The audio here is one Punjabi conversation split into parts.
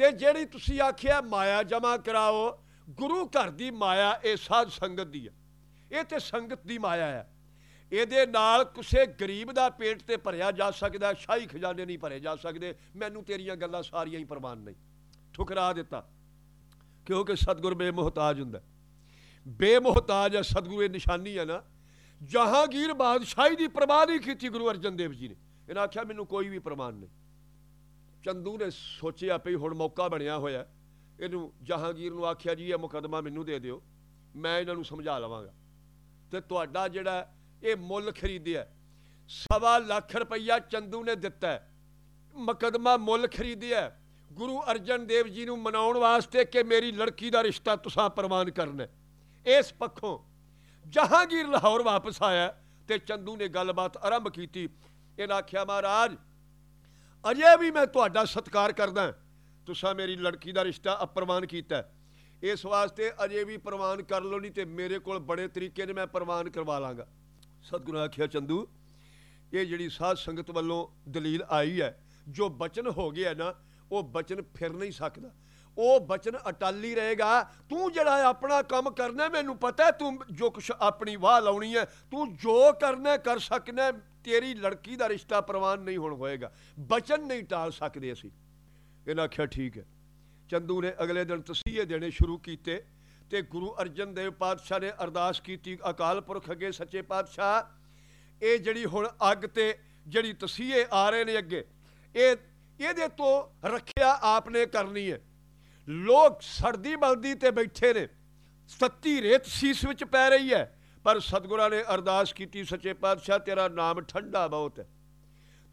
ਤੇ ਜਿਹੜੀ ਤੁਸੀਂ ਆਖਿਆ ਮਾਇਆ ਜਮਾ ਕਰਾਓ, ਗੁਰੂ ਘਰ ਦੀ ਮਾਇਆ ਇਹ ਸਾਧ ਸੰਗਤ ਦੀ ਹੈ ਇਹ ਤੇ ਸੰਗਤ ਦੀ ਮਾਇਆ ਹੈ ਇਹਦੇ ਨਾਲ ਕਿਸੇ ਗਰੀਬ ਦਾ ਪੇਟ ਤੇ ਭਰਿਆ ਜਾ ਸਕਦਾ, ਸ਼ਾਹੀ ਖਜ਼ਾਨੇ ਨਹੀਂ ਭਰੇ ਜਾ ਸਕਦੇ, ਮੈਨੂੰ ਤੇਰੀਆਂ ਗੱਲਾਂ ਸਾਰੀਆਂ ਹੀ ਪ੍ਰਮਾਨ ਨਹੀਂ। ਠੁਕਰਾ ਦਿੱਤਾ। ਕਿਉਂਕਿ ਸਤਿਗੁਰ ਬੇਮੁਹਤਾਜ ਹੁੰਦਾ। ਬੇਮੁਹਤਾਜ ਹੈ ਸਤਿਗੁਰੂ ਇਹ ਨਿਸ਼ਾਨੀ ਹੈ ਨਾ। ਜਹਾਂਗੀਰ ਬਾਦਸ਼ਾਹੀ ਦੀ ਪ੍ਰਵਾਹ ਨਹੀਂ ਕੀਤੀ ਗੁਰੂ ਅਰਜਨ ਦੇਵ ਜੀ ਨੇ। ਇਹਨਾਂ ਆਖਿਆ, ਮੈਨੂੰ ਕੋਈ ਵੀ ਪ੍ਰਮਾਨ ਨਹੀਂ। ਚੰਦੂ ਨੇ ਸੋਚਿਆ ਪਈ ਹੁਣ ਮੌਕਾ ਬਣਿਆ ਹੋਇਆ। ਇਹਨੂੰ ਜਹਾਂਗੀਰ ਨੂੰ ਆਖਿਆ, ਜੀ, ਇਹ ਮੁਕਦਮਾ ਮੈਨੂੰ ਦੇ ਦਿਓ। ਮੈਂ ਇਹਨਾਂ ਨੂੰ ਸਮਝਾ ਲਵਾਂਗਾ। ਤੇ ਤੁਹਾਡਾ ਜਿਹੜਾ ਇਹ ਮੁੱਲ ਖਰੀਦਿਆ ਸਵਾ ਲੱਖ ਰੁਪਈਆ ਚੰਦੂ ਨੇ ਦਿੱਤਾ ਮੁਕਦਮਾ ਮੁੱਲ ਖਰੀਦਿਆ ਗੁਰੂ ਅਰਜਨ ਦੇਵ ਜੀ ਨੂੰ ਮਨਾਉਣ ਵਾਸਤੇ ਕਿ ਮੇਰੀ ਲੜਕੀ ਦਾ ਰਿਸ਼ਤਾ ਤੁਸੀਂ ਪ੍ਰਵਾਨ ਕਰਨਾ। ਇਸ ਪੱਖੋਂ ਜਹਾਂਗੀਰ ਲਾਹੌਰ ਵਾਪਸ ਆਇਆ ਤੇ ਚੰਦੂ ਨੇ ਗੱਲਬਾਤ ਆਰੰਭ ਕੀਤੀ। ਇਹਨਾਂ ਆਖਿਆ, ਮਹਾਰਾਜ ਅਜੇ ਵੀ ਮੈਂ ਤੁਹਾਡਾ ਸਤਿਕਾਰ ਕਰਦਾ ਤੁਸੀਂ ਮੇਰੀ ਲੜਕੀ ਦਾ ਰਿਸ਼ਤਾ ਅਪਰਵਾਨ ਕੀਤਾ ਇਸ ਵਾਸਤੇ ਅਜੇ ਵੀ ਪ੍ਰਵਾਨ ਕਰ ਲਓ, ਨਹੀਂ ਤੇ ਮੇਰੇ ਕੋਲ ਬੜੇ ਤਰੀਕੇ ਨੇ ਮੈਂ ਪ੍ਰਵਾਨ ਕਰਵਾ ਲਾਂਗਾ। ਸਤਿਗੁਰੂ ਆਖਿਆ, ਚੰਦੂ, ਇਹ ਜਿਹੜੀ ਸਾਧ ਸੰਗਤ ਵੱਲੋਂ ਦਲੀਲ ਆਈ ਹੈ, ਜੋ ਬਚਨ ਹੋ ਗਿਆ ਨਾ, ਉਹ ਬਚਨ ਫਿਰ ਨਹੀਂ ਸਕਦਾ। ਉਹ ਬਚਨ ਅਟਾਲੀ ਰਹੇਗਾ। ਤੂੰ ਜਿਹੜਾ ਆਪਣਾ ਕੰਮ ਕਰਨਾ ਮੈਨੂੰ ਪਤਾ ਤੂੰ ਜੋ ਕੁਛ ਆਪਣੀ ਵਾਹ ਲਾਉਣੀ ਹੈ, ਤੂੰ ਜੋ ਕਰਨਾ ਕਰ ਸਕਣਾ ਤੇਰੀ ਲੜਕੀ ਦਾ ਰਿਸ਼ਤਾ ਪ੍ਰਵਾਨ ਨਹੀਂ ਹੁਣ ਹੋਏਗਾ। ਬਚਨ ਨਹੀਂ ਟਾਲ ਸਕਦੇ ਅਸੀਂ। ਇਹਨਾਂ ਆਖਿਆ, ਠੀਕ ਹੈ। ਚੰਦੂ ਨੇ ਅਗਲੇ ਦਿਨ ਤਸੀਹੇ ਦੇਣੇ ਸ਼ੁਰੂ ਕੀਤੇ ਤੇ ਗੁਰੂ ਅਰਜਨ ਦੇਵ ਪਾਤਸ਼ਾਹ ਨੇ ਅਰਦਾਸ ਕੀਤੀ, ਅਕਾਲ ਪੁਰਖ ਅੱਗੇ, ਸੱਚੇ ਪਾਤਸ਼ਾਹ, ਇਹ ਜਿਹੜੀ ਹੁਣ ਅੱਗ ਤੇ ਜਿਹੜੀ ਤਸੀਹੇ ਆ ਰਹੇ ਨੇ ਅੱਗੇ, ਇਹ, ਇਹਦੇ ਤੋਂ ਰੱਖਿਆ ਆਪਨੇ ਕਰਨੀ ਹੈ। ਲੋਕ ਸਰਦੀ ਬਲਦੀ ਤੇ ਬੈਠੇ ਨੇ। ਸੱਤੀ ਰੇਤ ਸੀਸ ਵਿੱਚ ਪੈ ਰਹੀ ਹੈ। ਪਰ ਸਤਿਗੁਰਾਂ ਨੇ ਅਰਦਾਸ ਕੀਤੀ, ਸੱਚੇ ਪਾਤਸ਼ਾਹ, ਤੇਰਾ ਨਾਮ ਠੰਡਾ ਬਹੁਤ ਹੈ।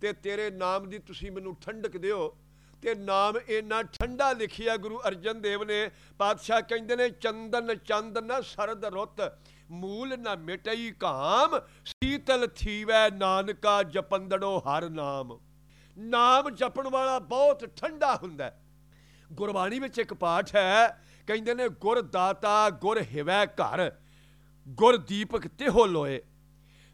ਤੇ ਤੇਰੇ ਨਾਮ ਦੀ ਤੁਸੀਂ ਮੈਨੂੰ ਠੰਡਕ ਦਿਓ। ਤੇ ਨਾਮ ਇੰਨਾ ਠੰਡਾ ਲਿਖਿਆ ਗੁਰੂ ਅਰਜਨ ਦੇਵ ਨੇ। ਪਾਤਸ਼ਾਹ ਕਹਿੰਦੇ ਨੇ, ਚੰਦਨ ਚੰਦ ਨਾ ਸਰਦ ਰੁੱਤ, ਮੂਲ ਨਾ ਮਿਟਈ ਕਾਮ। ਸੀਤਲ ਥੀਵੈ ਨਾਨਕਾ ਜਪੰਦੜੋ ਹਰ ਨਾਮ। ਨਾਮ ਜਪਣ ਵਾਲਾ ਬਹੁਤ ਠੰਡਾ ਹੁੰਦਾ ਗੁਰਬਾਣੀ ਵਿੱਚ ਇੱਕ ਪਾਠ ਹੈ, ਕਹਿੰਦੇ ਨੇ ਗੁਰ ਦਾਤਾ ਗੁਰ ਹਿਵੈ ਘਰ ਗੁਰ ਦੀਪਕ ਤਿਹੋ ਲੋਏ।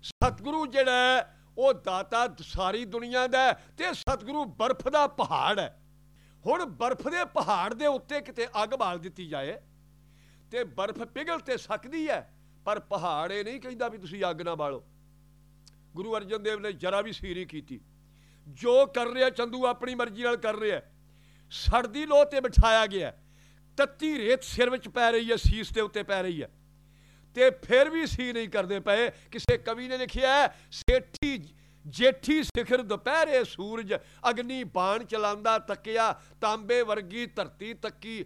ਸਤਿਗੁਰੂ ਜਿਹੜਾ ਉਹ ਦਾਤਾ ਸਾਰੀ ਦੁਨੀਆ ਦਾ ਤੇ ਸਤਿਗੁਰੂ ਬਰਫ਼ ਦਾ ਪਹਾੜ ਹੈ। ਹੁਣ ਬਰਫ਼ ਦੇ ਪਹਾੜ ਦੇ ਉੱਤੇ ਕਿਤੇ ਅੱਗ ਬਾਲ ਦਿੱਤੀ ਜਾਏ ਤੇ ਬਰਫ਼ ਪਿਘਲ ਤੇ ਸਕਦੀ ਹੈ, ਪਰ ਪਹਾੜ ਇਹ ਨਹੀਂ ਕਹਿੰਦਾ ਵੀ ਤੁਸੀਂ ਅੱਗ ਨਾ ਬਾਲੋ। ਗੁਰੂ ਅਰਜਨ ਦੇਵ ਨੇ ਜਰਾ ਵੀ ਸੀਰੀ ਕੀਤੀ। ਜੋ ਕਰ ਰਿਹਾ ਚੰਦੂ ਆਪਣੀ ਮਰਜ਼ੀ ਨਾਲ ਕਰ ਰਿਹਾ। ਸੜਦੀ ਲੋਹ ਤੇ ਬਿਠਾਇਆ ਗਿਆ ਤੱਤੀ ਰੇਤ ਸਿਰ ਵਿੱਚ ਪੈ ਰਹੀ ਹੈ, ਸੀਸ ਦੇ ਉੱਤੇ ਪੈ ਰਹੀ ਹੈ। ਤੇ ਫਿਰ ਵੀ ਸੀ ਨਹੀਂ ਕਰਦੇ ਪਏ। ਕਿਸੇ ਕਵੀ ਨੇ ਲਿਖਿਆ ਸੇਠੀ ਜੇਠੀ ਸਿਖਰ ਦੁਪਹਿਰੇ ਸੂਰਜ, ਅਗਨੀ ਬਾਣ ਚਲਾਉਂਦਾ ਤੱਕਿਆ, ਤਾਂਬੇ ਵਰਗੀ ਧਰਤੀ ਤੱਕੀ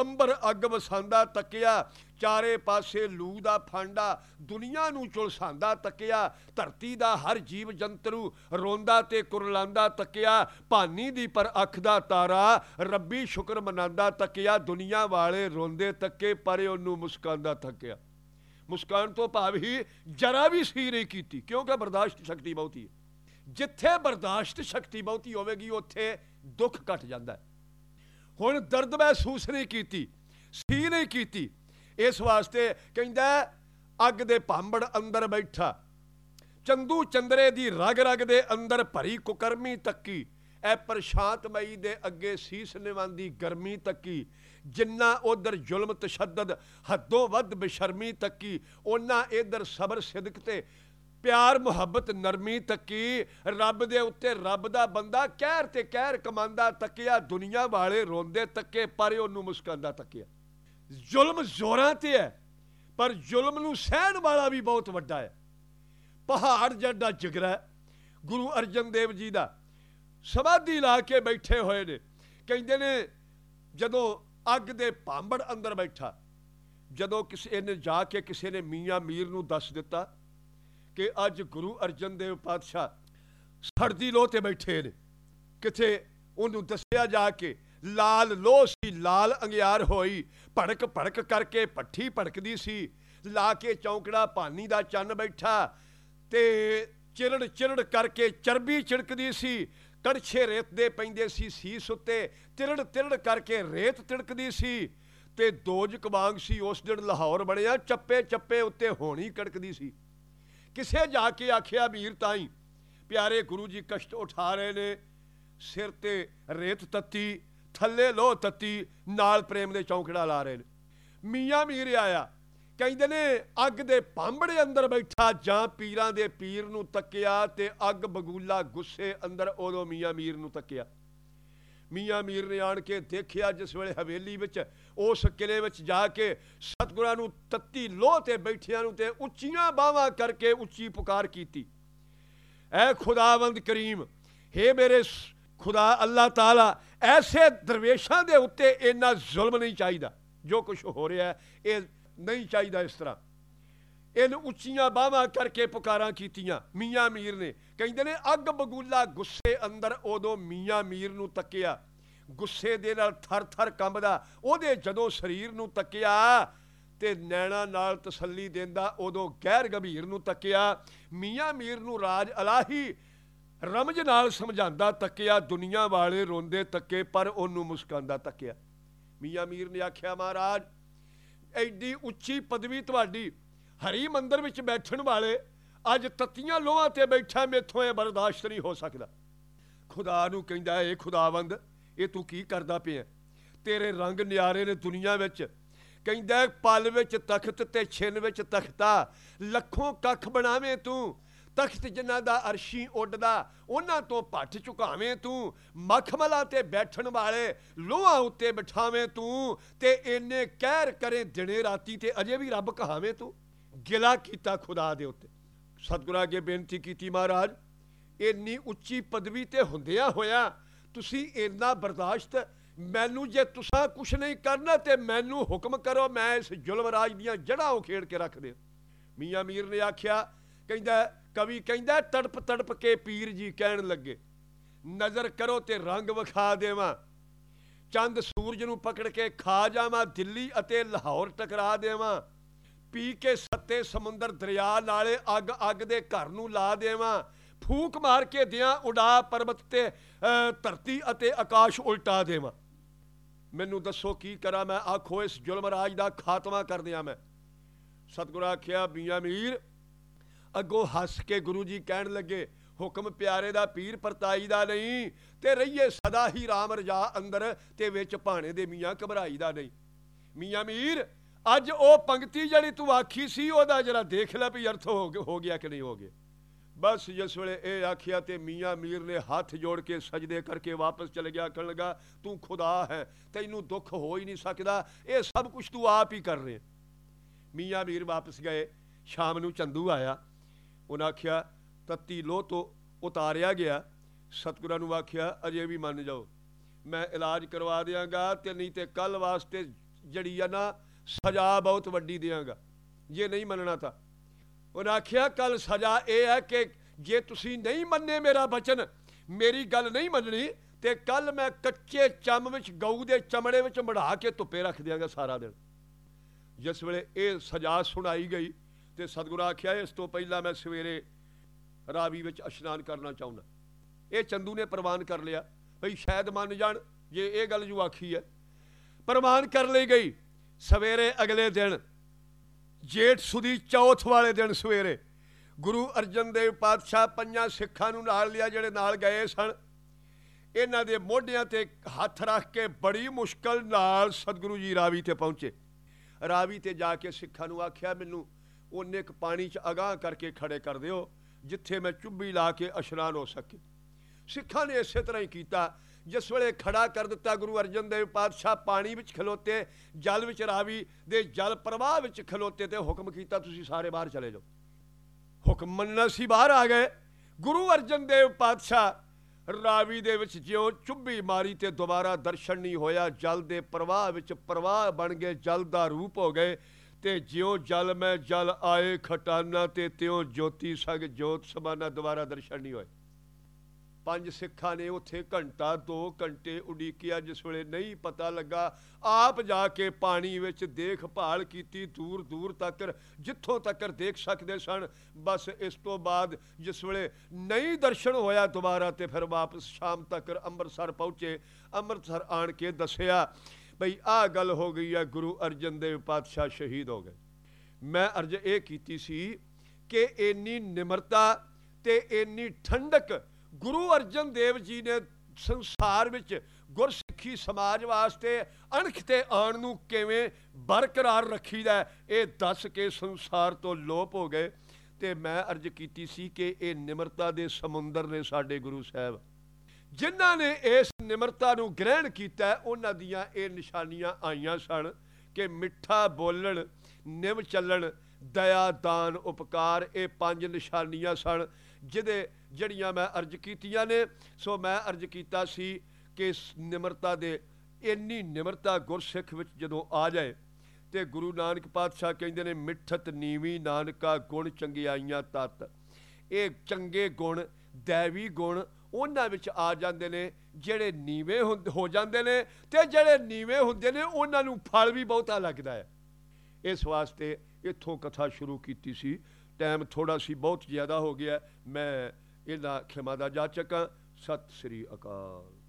ਅੰਬਰ ਅੱਗ ਵਸਾਂਦਾ ਤੱਕਿਆ, ਚਾਰੇ ਪਾਸੇ ਲੂ ਦਾ ਫਾਂਡਾ, ਦੁਨੀਆ ਨੂੰ ਚੁਲਸਾਂਦਾ ਤੱਕਿਆ, ਧਰਤੀ ਦਾ ਹਰ ਜੀਵ ਜੰਤਰੂ ਰੋਂਦਾ ਤੇ ਕੁਰਲਾਂਦਾ ਤੱਕਿਆ, ਭਾਨੀ ਦੀ ਪਰ ਅੱਖ ਦਾ ਤਾਰਾ, ਰੱਬੀ ਸ਼ੁਕਰ ਮਨਾਂਦਾ ਤੱਕਿਆ, ਦੁਨੀਆ ਵਾਲੇ ਰੋਂਦੇ, ਤੱਕੇ, ਪਰ ਉਹਨੂੰ ਮੁਸਕਾਂਦਾ ਤੱਕਿਆ। ਮੁਸਕਾਨ ਤੋਂ ਭਾਵ ਹੀ ਜਰਾ ਵੀ ਸੀ ਨਹੀਂ ਕੀਤੀ ਕਿਉਂਕਿ ਬਰਦਾਸ਼ਤ ਸ਼ਕਤੀ ਬਹੁਤੀ ਹੈ। ਜਿੱਥੇ ਬਰਦਾਸ਼ਤ ਸ਼ਕਤੀ ਬਹੁਤੀ ਹੋਵੇਗੀ, ਉੱਥੇ ਦੁੱਖ ਘਟ ਜਾਂਦਾ ਹੈ। ਹੁਣ ਦਰਦ ਮਹਿਸੂਸ ਨਹੀਂ ਕੀਤੀ, ਸੀ ਨਹੀਂ ਕੀਤੀ। ਇਸ ਵਾਸਤੇ ਕਹਿੰਦਾ, ਅੱਗ ਦੇ ਭਾਂਬੜ ਅੰਦਰ ਬੈਠਾ। ਚੰਦੂ ਚੰਦਰੇ ਦੀ ਰਗ ਰਗ ਦੇ ਅੰਦਰ ਭਰੀ ਕੁਕਰਮੀ ਤੱਕੀ। ਐ ਪ੍ਰਸ਼ਾਂਤਮਈ ਦੇ ਅੱਗੇ ਸੀਸ ਨਿਵਾਂਦੀ ਗਰਮੀ ਤੱਕੀ। ਜਿੰਨਾ ਉਧਰ ਜ਼ੁਲਮ ਤਸ਼ੱਦਦ, ਹੱਦੋਂ ਵੱਧ ਬੇਸ਼ਰਮੀ ਤੱਕੀ ਉਹਨਾਂ ਇਧਰ ਸਬਰ ਸਿਦਕ ਤੇ ਪਿਆਰ, ਮੁਹੱਬਤ ਨਰਮੀ ਤੱਕੀ ਰੱਬ ਦੇ ਉੱਤੇ ਰੱਬ ਦਾ ਬੰਦਾ ਕਹਿਰ ਤੇ ਕਹਿਰ ਕਮਾਂਦਾ ਤੱਕਿਆ, ਦੁਨੀਆ ਵਾਲੇ ਰੋਂਦੇ ਤੱਕੇ, ਪਰ ਉਹਨੂੰ ਮੁਸਕਾਂਦਾ ਤੱਕਿਆ। ਜ਼ੁਲਮ ਜ਼ੋਰਾਂ ਤੇ ਹੈ, ਪਰ ਜ਼ੁਲਮ ਨੂੰ ਸਹਿਣ ਵਾਲਾ ਵੀ ਬਹੁਤ ਵੱਡਾ ਹੈ। ਪਹਾੜ ਜੱਡਾ ਜਿਗਰਾ ਗੁਰੂ ਅਰਜਨ ਦੇਵ ਜੀ ਦਾ। ਸਮਾਧੀ ਲਾ ਕੇ ਬੈਠੇ ਹੋਏ ਨੇ। ਕਹਿੰਦੇ ਨੇ, ਜਦੋਂ ਅੱਗ ਦੇ ਭਾਂਬੜ ਅੰਦਰ ਬੈਠਾ, ਜਦੋਂ ਕਿਸੇ ਨੇ ਜਾ ਕੇ ਕਿਸੇ ਨੇ ਮੀਆਂ ਮੀਰ ਨੂੰ ਦੱਸ ਦਿੱਤਾ ਕਿ ਅੱਜ ਗੁਰੂ ਅਰਜਨ ਦੇਵ ਪਾਤਸ਼ਾਹ ਸੜਦੀ ਲੋਹ ਤੇ ਬੈਠੇ ਨੇ। ਕਿਥੇ? ਉਹਨੂੰ ਦੱਸਿਆ ਜਾ ਕੇ ਲਾਲ ਲੋਹ ਸੀ, ਲਾਲ ਅੰਗਿਆਰ ਹੋਈ। ਭੜਕ ਭੜਕ ਕਰਕੇ ਪੱਠੀ ਭੜਕਦੀ ਸੀ। ਲਾ ਕੇ ਚੌਂਕੜਾ ਪਾਨੀ ਦਾ ਚੰਨ ਬੈਠਾ ਤੇ ਚਿਰੜ ਚਿਰੜ ਕਰਕੇ ਚਰਬੀ ਛਿੜਕਦੀ ਸੀ। ਕੜਛੇ ਰੇਤ ਦੇ ਪੈਂਦੇ ਸੀ ਸੀਸ ਉੱਤੇ, ਤਿਰੜ ਤਿਰੜ ਕਰਕੇ ਰੇਤ ਤਿੜਕਦੀ ਸੀ। ਤੇ ਦੋਜਕ ਵਾਂਗ ਸੀ ਉਸ ਦਿਨ ਲਾਹੌਰ ਬਣਿਆ, ਚੱਪੇ ਚੱਪੇ ਉੱਤੇ ਹੋਣੀ ਕੜਕਦੀ ਸੀ। ਕਿਸੇ ਜਾ ਕੇ ਆਖਿਆ ਵੀਰ ਤਾਈ, ਪਿਆਰੇ ਗੁਰੂ ਜੀ ਕਸ਼ਟ ਉਠਾ ਰਹੇ ਨੇ, ਸਿਰ ਤੇ ਰੇਤ ਤੱਤੀ, ਥੱਲੇ ਲੋਹ ਤੱਤੀ, ਨਾਲ ਪ੍ਰੇਮ ਦੇ ਚੌਂਕੜਾ ਲਾ ਰਹੇ ਨੇ। ਮੀਆਂ ਮੀਰ ਆਇਆ, ਕਹਿੰਦੇ ਨੇ, ਅੱਗ ਦੇ ਭਾਂਬੜੇ ਅੰਦਰ ਬੈਠਾ, ਜਾਂ ਪੀਰਾਂ ਦੇ ਪੀਰ ਨੂੰ ਤੱਕਿਆ ਤੇ ਅੱਗ ਬਗੂਲਾ ਗੁੱਸੇ ਅੰਦਰ ਉਦੋਂ ਮੀਆਂ ਮੀਰ ਨੂੰ ਤੱਕਿਆ। ਮੀਆਂ ਮੀਰ ਨੇ ਆਣ ਕੇ ਦੇਖਿਆ ਜਿਸ ਵੇਲੇ ਹਵੇਲੀ ਵਿੱਚ, ਉਸ ਕਿਲੇ ਵਿੱਚ ਜਾ ਕੇ ਸਤਗੁਰਾਂ ਨੂੰ ਤੱਤੀ ਲੋਹ ਤੇ ਬੈਠਿਆਂ ਨੂੰ ਤੇ ਉੱਚੀਆਂ ਬਾਹਾਂ ਕਰਕੇ ਉੱਚੀ ਪੁਕਾਰ ਕੀਤੀ। ਐ ਖੁਦਾਵੰਦ ਕਰੀਮ हे ਮੇਰੇ ਖੁਦਾ ਅੱਲਾਹ ਤਾਲਾ, ਐਸੇ ਦਰਵੇਸ਼ਾਂ ਦੇ ਉੱਤੇ ਇੰਨਾ ਜ਼ੁਲਮ ਨਹੀਂ ਚਾਹੀਦਾ। ਜੋ ਕੁਝ ਹੋ ਰਿਹਾ, ਇਹ ਨਹੀਂ ਚਾਹੀਦਾ ਇਸ ਤਰ੍ਹਾਂ। ਇਹਨ ਉੱਚੀਆਂ ਬਾਹਾਂ ਕਰਕੇ ਪੁਕਾਰਾਂ ਕੀਤੀਆਂ ਮੀਆਂ ਮੀਰ ਨੇ। ਕਹਿੰਦੇ ਨੇ, ਅੱਗ ਬਗੂਲਾ ਗੁੱਸੇ ਅੰਦਰ ਉਦੋਂ ਮੀਆਂ ਮੀਰ ਨੂੰ ਤੱਕਿਆ। ਗੁੱਸੇ ਦੇ ਨਾਲ ਥਰ-ਥਰ ਕੰਬਦਾ, ਉਹਦੇ ਜਦੋਂ ਸਰੀਰ ਨੂੰ ਤੱਕਿਆ ਤੇ ਨੈਣਾ ਨਾਲ ਤਸੱਲੀ ਦਿੰਦਾ, ਉਦੋਂ ਗੈਰ ਗੰਭੀਰ ਨੂੰ ਤੱਕਿਆ। ਮੀਆਂ ਮੀਰ ਨੂੰ ਰਾਜ ਅਲਾਹੀ ਰਮਜ ਨਾਲ ਸਮਝਾਉਂਦਾ, ਤੱਕਿਆ, ਦੁਨੀਆ ਵਾਲੇ ਰੋਂਦੇ ਤੱਕੇ, ਪਰ ਉਹਨੂੰ ਮੁਸਕਾਉਂਦਾ ਤੱਕਿਆ। ਮੀਆਂ ਮੀਰ ਨੇ ਆਖਿਆ, ਮਹਾਰਾਜ, ਐਡੀ ਉੱਚੀ ਪਦਵੀ ਤੁਹਾਡੀ ਹਰੀ ਮੰਦਰ ਵਿੱਚ ਬੈਠਣ ਵਾਲੇ ਅੱਜ ਤਤੀਆਂ ਲੋਹਾਂ ਤੇ ਬੈਠਾ ਮੇਥੋਂ ਇਹ ਬਰਦਾਸ਼ਤ ਨਹੀਂ ਹੋ ਸਕਦਾ। ਖੁਦਾ ਨੂੰ ਕਹਿੰਦਾ, ਏ ਖੁਦਾਵੰਦ, ਇਹ ਤੂੰ ਕੀ ਕਰਦਾ ਪਿਆ ਤੇਰੇ ਰੰਗ ਨਿਆਰੇ ਨੇ ਦੁਨੀਆ ਵਿੱਚ ਕਹਿੰਦਾ ਪਲ ਵਿੱਚ ਤਖਤ ਤੇ ਛਿਨ ਵਿੱਚ ਤਖਤਾ, ਲੱਖੋਂ ਕੱਖ ਬਣਾਵੇਂ ਤੂੰ, ਤਖਤ ਜਿਨ੍ਹਾਂ ਦਾ ਅਰਸ਼ੀ ਉੱਡਦਾ, ਉਹਨਾਂ ਤੋਂ ਪੱਠ ਝੁਕਾਵੇਂ ਤੂੰ, ਮਖਮਲਾ ਤੇ ਬੈਠਣ ਵਾਲੇ ਲੋਹਾਂ ਉੱਤੇ ਬਿਠਾਵੇਂ ਤੂੰ ਤੇ ਇੰਨੇ ਕਹਿਰ ਕਰੇ ਦਿਨੇ ਰਾਤੀ ਤੇ ਅਜੇ ਵੀ ਰੱਬ ਕਹਾਵੇਂ ਤੂੰ? ਗਿਲਾ ਕੀਤਾ ਖੁਦਾ ਦੇ ਉੱਤੇ। ਸਤਿਗੁਰਾਂ ਅੱਗੇ ਬੇਨਤੀ ਕੀਤੀ ਮਹਾਰਾਜ, ਇੰਨੀ ਉੱਚੀ ਪਦਵੀ ਤੇ ਹੁੰਦਿਆਂ ਹੋਇਆ ਤੁਸੀਂ ਇੰਨਾ ਬਰਦਾਸ਼ਤ, ਮੈਨੂੰ ਜੇ ਤੁਸੀਂ ਕੁਛ ਨਹੀਂ ਕਰਨਾ ਤੇ ਮੈਨੂੰ ਹੁਕਮ ਕਰੋ ਮੈਂ ਇਸ ਜ਼ੁਲਮ ਰਾਜ ਦੀਆਂ ਜੜ੍ਹਾਂ ਉਖੇੜ ਕੇ ਰੱਖ ਦੇ ਮੀਆਂ ਮੀਰ ਨੇ ਆਖਿਆ, ਕਹਿੰਦਾ, ਕਵੀ ਕਹਿੰਦਾ, ਤੜਪ ਤੜਪ ਕੇ ਪੀਰ ਜੀ ਕਹਿਣ ਲੱਗੇ, ਨਜ਼ਰ ਕਰੋ ਤੇ ਰੰਗ ਵਿਖਾ ਦੇਵਾਂ। ਚੰਦ ਸੂਰਜ ਨੂੰ ਪਕੜ ਕੇ ਖਾ ਜਾਵਾਂ, ਦਿੱਲੀ ਅਤੇ ਲਾਹੌਰ ਟਕਰਾ ਦੇਵਾਂ। ਪੀ ਕੇ ਸੱਤੇ ਸਮੁੰਦਰ ਦਰਿਆ ਨਾਲੇ ਅੱਗ ਅੱਗ ਦੇ ਘਰ ਨੂੰ ਲਾ ਦੇਵਾਂ। ਫੂਕ ਮਾਰ ਕੇ ਦਿਆਂ ਉਡਾ ਪਰਬਤ ਤੇ ਧਰਤੀ ਅਤੇ ਆਕਾਸ਼ ਉਲਟਾ ਦੇਵਾਂ। ਮੈਨੂੰ ਦੱਸੋ ਕੀ ਕਰਾਂ ਮੈਂ? ਆਖੋ, ਇਸ ਜ਼ੁਲਮ ਰਾਜ ਦਾ ਖਾਤਮਾ ਕਰ ਦਿਆਂ ਮੈਂ। ਸਤਿਗੁਰ ਆਖਿਆ ਮੀਆਂ ਮੀਰ ਅੱਗੋਂ ਹੱਸ ਕੇ ਗੁਰੂ ਜੀ ਕਹਿਣ ਲੱਗੇ, ਹੁਕਮ ਪਿਆਰੇ ਦਾ ਪੀਰ ਪਰਤਾਈ ਦਾ ਨਹੀਂ, ਤੇ ਰਹੀਏ ਸਦਾ ਹੀ RAM ਰਜਾ ਅੰਦਰ, ਤੇ ਵਿੱਚ ਭਾਣੇ ਦੇ ਮੀਆਂ ਘਬਰਾਈ ਦਾ ਨਹੀਂ। ਮੀਆਂ ਮੀਰ ਅੱਜ ਉਹ ਪੰਕਤੀ ਜਿਹੜੀ ਤੂੰ ਆਖੀ ਸੀ, ਉਹਦਾ ਜਰਾ ਦੇਖ ਲੈ ਵੀ ਅਰਥ ਹੋ ਗਿਆ ਕਿ ਨਹੀਂ ਹੋ ਗਿਆ। ਬਸ ਜਿਸ ਵੇਲੇ ਇਹ ਆਖਿਆ ਤੇ ਮੀਆਂ ਮੀਰ ਨੇ ਹੱਥ ਜੋੜ ਕੇ ਸਜਦੇ ਕਰਕੇ ਵਾਪਸ ਚਲੇ ਗਿਆ, ਕਹਿਣ ਲੱਗਾ, ਤੂੰ ਖੁਦਾ ਹੈ, ਤੈਨੂੰ ਦੁੱਖ ਹੋ ਹੀ ਨਹੀਂ ਸਕਦਾ, ਇਹ ਸਭ ਕੁਝ ਤੂੰ ਆਪ ਹੀ ਕਰ ਰਿਹਾ ਮੀਆਂ ਮੀਰ ਵਾਪਸ ਗਏ, ਸ਼ਾਮ ਨੂੰ ਚੰਦੂ ਆਇਆ। ਉਹਨਾਂ ਆਖਿਆ, ਤੱਤੀ ਲੋਹ ਤੋਂ ਉਤਾਰਿਆ ਗਿਆ। ਸਤਗੁਰਾਂ ਨੂੰ ਆਖਿਆ, ਅਜੇ ਵੀ ਮੰਨ ਜਾਓ, ਮੈਂ ਇਲਾਜ ਕਰਵਾ ਦਿਆਂਗਾ ਤੇ ਨਹੀਂ ਤੇ ਕੱਲ ਵਾਸਤੇ ਜੜੀ ਆ ਨਾ ਸਜ਼ਾ ਬਹੁਤ ਵੱਡੀ ਦਿਆਂਗਾ। ਜੇ ਨਹੀਂ ਮੰਨਣਾ ਤਾਂ। ਉਹਨਾਂ ਆਖਿਆ ਕੱਲ ਸਜ਼ਾ ਇਹ ਹੈ ਕਿ ਜੇ ਤੁਸੀਂ ਨਹੀਂ ਮੰਨੇ ਮੇਰਾ ਬਚਨ, ਮੇਰੀ ਗੱਲ ਨਹੀਂ ਮੰਨਣੀ, ਤੇ ਕੱਲ ਮੈਂ ਕੱਚੇ ਚਮ ਵਿੱਚ, ਗਊ ਦੇ ਚਮੜੇ ਵਿੱਚ ਮੜਾ ਕੇ ਧੁੱਪੇ ਰੱਖ ਦਿਆਂਗਾ ਸਾਰਾ ਦਿਨ। ਜਿਸ ਵੇਲੇ ਇਹ ਸਜ਼ਾ ਸੁਣਾਈ ਗਈ ਤੇ ਸਤਿਗੁਰੂ ਆਖਿਆ, ਇਸ ਤੋਂ ਪਹਿਲਾਂ ਮੈਂ ਸਵੇਰੇ ਰਾਵੀ ਵਿੱਚ ਇਸ਼ਨਾਨ ਕਰਨਾ ਚਾਹੁੰਦਾ। ਇਹ ਚੰਦੂ ਨੇ ਪ੍ਰਵਾਨ ਕਰ ਲਿਆ, ਭਈ ਸ਼ਾਇਦ ਮੰਨ ਜਾਣ, ਜੇ ਇਹ ਗੱਲ ਜੋ ਆਖੀ ਹੈ। ਪ੍ਰਵਾਨ ਕਰ ਲਈ ਗਈ। ਸਵੇਰੇ ਅਗਲੇ ਦਿਨ, ਜੇਠ ਸੁਦੀ ਚੌਥ ਵਾਲੇ ਦਿਨ ਸਵੇਰੇ, ਗੁਰੂ ਅਰਜਨ ਦੇਵ ਪਾਤਸ਼ਾਹ ਪੰਜਾਂ ਸਿੱਖਾਂ ਨੂੰ ਨਾਲ ਲਿਆ, ਜਿਹੜੇ ਨਾਲ ਗਏ ਸਨ। ਇਹਨਾਂ ਦੇ ਮੋਢਿਆਂ ਤੇ ਹੱਥ ਰੱਖ ਕੇ ਬੜੀ ਮੁਸ਼ਕਲ ਨਾਲ ਸਤਿਗੁਰੂ ਜੀ ਰਾਵੀ ਤੇ ਪਹੁੰਚੇ। ਰਾਵੀ ਤੇ ਜਾ ਕੇ ਸਿੱਖਾਂ ਨੂੰ ਆਖਿਆ, ਮੈਨੂੰ ਉਹਨੇ ਇੱਕ ਪਾਣੀ 'ਚ ਅਗਾਹ ਕਰਕੇ ਖੜੇ ਕਰ ਦਿਓ, ਜਿੱਥੇ ਮੈਂ ਚੁੱਭੀ ਲਾ ਕੇ ਇਸ਼ਨਾਨ ਹੋ ਸਕੇ। ਸਿੱਖਾਂ ਨੇ ਇਸੇ ਤਰ੍ਹਾਂ ਹੀ ਕੀਤਾ। ਜਿਸ ਵੇਲੇ ਖੜਾ ਕਰ ਦਿੱਤਾ ਗੁਰੂ ਅਰਜਨ ਦੇਵ ਪਾਤਸ਼ਾਹ ਪਾਣੀ ਵਿੱਚ ਖਲੋਤੇ, ਜਲ ਵਿੱਚ ਰਾਵੀ ਦੇ ਜਲ ਪ੍ਰਵਾਹ ਵਿੱਚ ਖਲੋਤੇ ਤੇ ਹੁਕਮ ਕੀਤਾ, ਤੁਸੀਂ ਸਾਰੇ ਬਾਹਰ ਚਲੇ ਜਾਓ। ਹੁਕਮ ਮੰਨਣਾ ਸੀ ਬਾਹਰ ਆ ਗਏ। ਗੁਰੂ ਅਰਜਨ ਦੇਵ ਪਾਤਸ਼ਾਹ ਰਾਵੀ ਦੇ ਵਿੱਚ ਜਿਉਂ ਚੁੱਭੀ ਮਾਰੀ ਤੇ ਦੁਬਾਰਾ ਦਰਸ਼ਨ ਨਹੀਂ ਹੋਇਆ। ਜਲ ਦੇ ਪ੍ਰਵਾਹ ਵਿੱਚ ਪ੍ਰਵਾਹ ਬਣ ਗਏ, ਜਲ ਦਾ ਰੂਪ ਹੋ ਗਏ ਤੇ ਜਿਉਂ ਜਲ ਮੈਂ ਜਲ ਆਏ ਖਟਾਨਾ ਤੇ ਤਿਉ ਜੋਤੀ ਸਗ ਜੋਤ ਸਮਾਨਾ ਦੁਬਾਰਾ ਦਰਸ਼ਨ ਨਹੀਂ ਹੋਏ। ਪੰਜ ਸਿੱਖਾਂ ਨੇ ਉੱਥੇ ਘੰਟਾ 2 ਘੰਟੇ ਉਡੀਕਿਆ, ਜਿਸ ਵੇਲੇ ਨਹੀਂ ਪਤਾ ਲੱਗਾ, ਆਪ ਜਾ ਕੇ ਪਾਣੀ ਵਿੱਚ ਦੇਖਭਾਲ ਕੀਤੀ, ਦੂਰ ਦੂਰ ਤੱਕ, ਜਿੱਥੋਂ ਤੱਕ ਦੇਖ ਸਕਦੇ ਸਨ। ਬਸ ਇਸ ਤੋਂ ਬਾਅਦ ਜਿਸ ਵੇਲੇ ਨਹੀਂ ਦਰਸ਼ਨ ਹੋਇਆ ਦੁਬਾਰਾ ਤੇ ਫਿਰ ਵਾਪਸ ਸ਼ਾਮ ਤੱਕ ਅੰਮ੍ਰਿਤਸਰ ਪਹੁੰਚੇ। ਅੰਮ੍ਰਿਤਸਰ ਆਣ ਕੇ ਦੱਸਿਆ ਭਈ ਆਹ ਗੱਲ ਹੋ ਗਈ ਆ, ਗੁਰੂ ਅਰਜਨ ਦੇਵ ਪਾਤਸ਼ਾਹ ਸ਼ਹੀਦ ਹੋ ਗਏ। ਮੈਂ ਅਰਜ ਇਹ ਕੀਤੀ ਸੀ ਕਿ ਇੰਨੀ ਨਿਮਰਤਾ ਤੇ ਇੰਨੀ ਠੰਡਕ ਗੁਰੂ ਅਰਜਨ ਦੇਵ ਜੀ ਨੇ ਸੰਸਾਰ ਵਿੱਚ ਗੁਰਸਿੱਖੀ ਸਮਾਜ ਵਾਸਤੇ ਅਣਖ ਤੇ ਆਣ ਨੂੰ ਕਿਵੇਂ ਬਰਕਰਾਰ ਰੱਖੀਦਾ ਇਹ ਦੱਸ ਕੇ ਸੰਸਾਰ ਤੋਂ ਲੋਪ ਹੋ ਗਏ। ਤੇ ਮੈਂ ਅਰਜ਼ ਕੀਤੀ ਸੀ ਕਿ ਇਹ ਨਿਮਰਤਾ ਦੇ ਸਮੁੰਦਰ ਨੇ ਸਾਡੇ ਗੁਰੂ ਸਾਹਿਬ। ਜਿਨ੍ਹਾਂ ਨੇ ਇਸ ਨਿਮਰਤਾ ਨੂੰ ਗ੍ਰਹਿਣ ਕੀਤਾ ਉਹਨਾਂ ਦੀਆਂ ਇਹ ਨਿਸ਼ਾਨੀਆਂ ਆਈਆਂ ਸਨ ਕਿ ਮਿੱਠਾ ਬੋਲਣ, ਨਿਮ ਚੱਲਣ, ਦਇਆ, ਦਾਨ, ਉਪਕਾਰ, ਇਹ ਪੰਜ ਨਿਸ਼ਾਨੀਆਂ ਸਨ। ਜਿਹਦੇ ਜਿਹੜੀਆਂ ਮੈਂ ਅਰਜ਼ ਕੀਤੀਆਂ ਨੇ, ਸੋ ਮੈਂ ਅਰਜ਼ ਕੀਤਾ ਸੀ ਕਿ ਨਿਮਰਤਾ ਦੇ, ਇੰਨੀ ਨਿਮਰਤਾ ਗੁਰਸਿੱਖ ਵਿੱਚ ਜਦੋਂ ਆ ਜਾਏ, ਤੇ ਗੁਰੂ ਨਾਨਕ ਪਾਤਸ਼ਾਹ ਕਹਿੰਦੇ ਨੇ, ਮਿੱਠਤ ਨੀਵੀਂ ਨਾਨਕਾ ਗੁਣ ਚੰਗਿਆਈਆਂ ਤਤ। ਇਹ ਚੰਗੇ ਗੁਣ, ਦੇਵੀ ਗੁਣ ਉਹਨਾਂ ਵਿੱਚ ਆ ਜਾਂਦੇ ਨੇ, ਜਿਹੜੇ ਨੀਵੇਂ ਹੁੰਦ- ਹੋ ਜਾਂਦੇ ਨੇ ਤੇ ਜਿਹੜੇ ਨੀਵੇਂ ਹੁੰਦੇ ਨੇ, ਉਹਨਾਂ ਨੂੰ ਫਲ ਵੀ ਬਹੁਤਾ ਲੱਗਦਾ ਹੈ। ਇਸ ਵਾਸਤੇ ਇੱਥੋਂ ਕਥਾ ਸ਼ੁਰੂ ਕੀਤੀ ਸੀ ਟਾਈਮ ਥੋੜਾ ਸੀ, ਬਹੁਤ ਜ਼ਿਆਦਾ ਹੋ ਗਿਆ। ਮੈਂ ਇਹਦਾ ਖਿਮਾ ਦਾ ਜਾਚਕਾਂ ਸਤਿ ਸ੍ਰੀ ਅਕਾਲ।